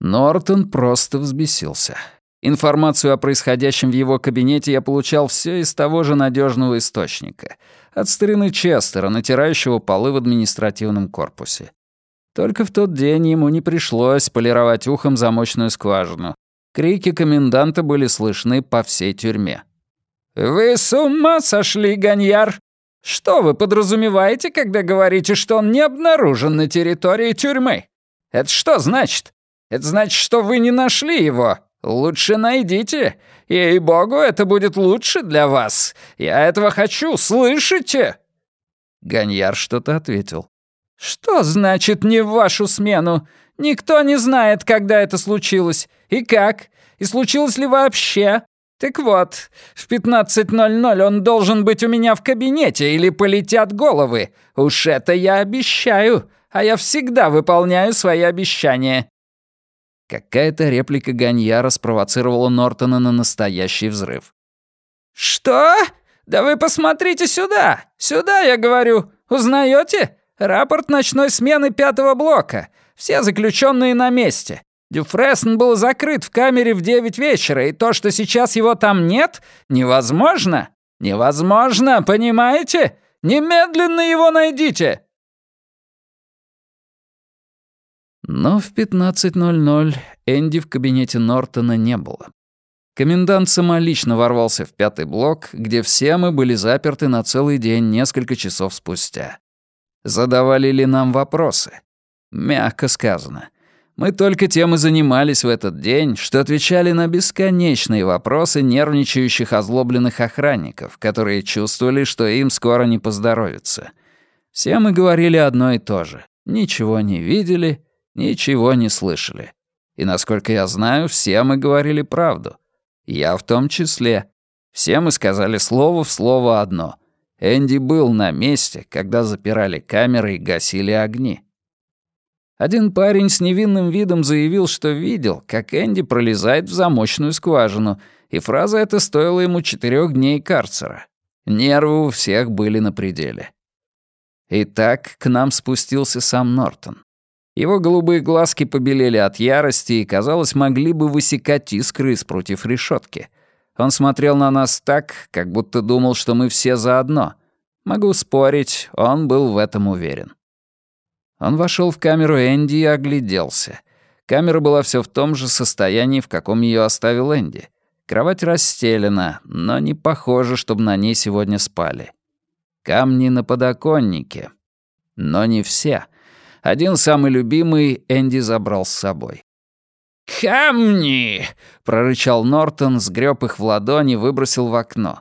Нортон просто взбесился. Информацию о происходящем в его кабинете я получал все из того же надежного источника. От старины Честера, натирающего полы в административном корпусе. Только в тот день ему не пришлось полировать ухом замочную скважину. Крики коменданта были слышны по всей тюрьме. «Вы с ума сошли, Ганьяр? Что вы подразумеваете, когда говорите, что он не обнаружен на территории тюрьмы? Это что значит? Это значит, что вы не нашли его. Лучше найдите. Ей-богу, это будет лучше для вас. Я этого хочу, слышите?» Ганьяр что-то ответил. «Что значит не в вашу смену? Никто не знает, когда это случилось. И как? И случилось ли вообще? Так вот, в 15.00 он должен быть у меня в кабинете или полетят головы. Уж это я обещаю, а я всегда выполняю свои обещания». Какая-то реплика Ганьяра спровоцировала Нортона на настоящий взрыв. «Что? Да вы посмотрите сюда! Сюда, я говорю! Узнаете? Рапорт ночной смены пятого блока. Все заключенные на месте. Дюфресн был закрыт в камере в девять вечера, и то, что сейчас его там нет, невозможно. Невозможно, понимаете? Немедленно его найдите!» Но в 15.00 Энди в кабинете Нортона не было. Комендант самолично ворвался в пятый блок, где все мы были заперты на целый день несколько часов спустя. Задавали ли нам вопросы? Мягко сказано. Мы только тем и занимались в этот день, что отвечали на бесконечные вопросы нервничающих озлобленных охранников, которые чувствовали, что им скоро не поздоровится. Все мы говорили одно и то же. Ничего не видели, Ничего не слышали. И, насколько я знаю, все мы говорили правду. Я в том числе. Все мы сказали слово в слово одно. Энди был на месте, когда запирали камеры и гасили огни. Один парень с невинным видом заявил, что видел, как Энди пролезает в замочную скважину, и фраза эта стоила ему четырех дней карцера. Нервы у всех были на пределе. Итак, к нам спустился сам Нортон. Его голубые глазки побелели от ярости и, казалось, могли бы высекать искры из против решетки. Он смотрел на нас так, как будто думал, что мы все заодно. Могу спорить, он был в этом уверен. Он вошел в камеру Энди и огляделся. Камера была все в том же состоянии, в каком ее оставил Энди. Кровать расстелена, но не похоже, чтобы на ней сегодня спали. Камни на подоконнике. Но не все — один самый любимый Энди забрал с собой. «Камни!» — прорычал Нортон, сгреб их в ладони, выбросил в окно.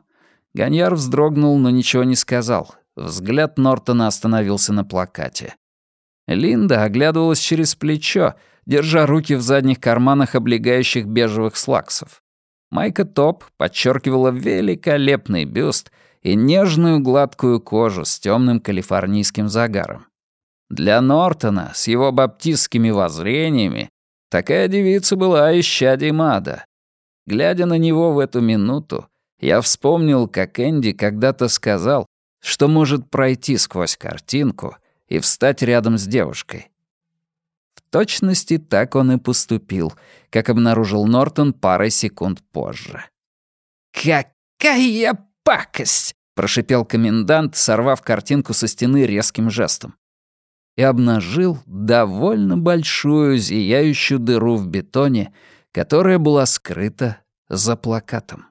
Ганьяр вздрогнул, но ничего не сказал. Взгляд Нортона остановился на плакате. Линда оглядывалась через плечо, держа руки в задних карманах облегающих бежевых слаксов. Майка Топ подчеркивала великолепный бюст и нежную гладкую кожу с темным калифорнийским загаром. Для Нортона с его баптистскими воззрениями такая девица была исчадием ада. Глядя на него в эту минуту, я вспомнил, как Энди когда-то сказал, что может пройти сквозь картинку и встать рядом с девушкой. В точности так он и поступил, как обнаружил Нортон парой секунд позже. «Какая пакость!» — прошипел комендант, сорвав картинку со стены резким жестом и обнажил довольно большую зияющую дыру в бетоне, которая была скрыта за плакатом.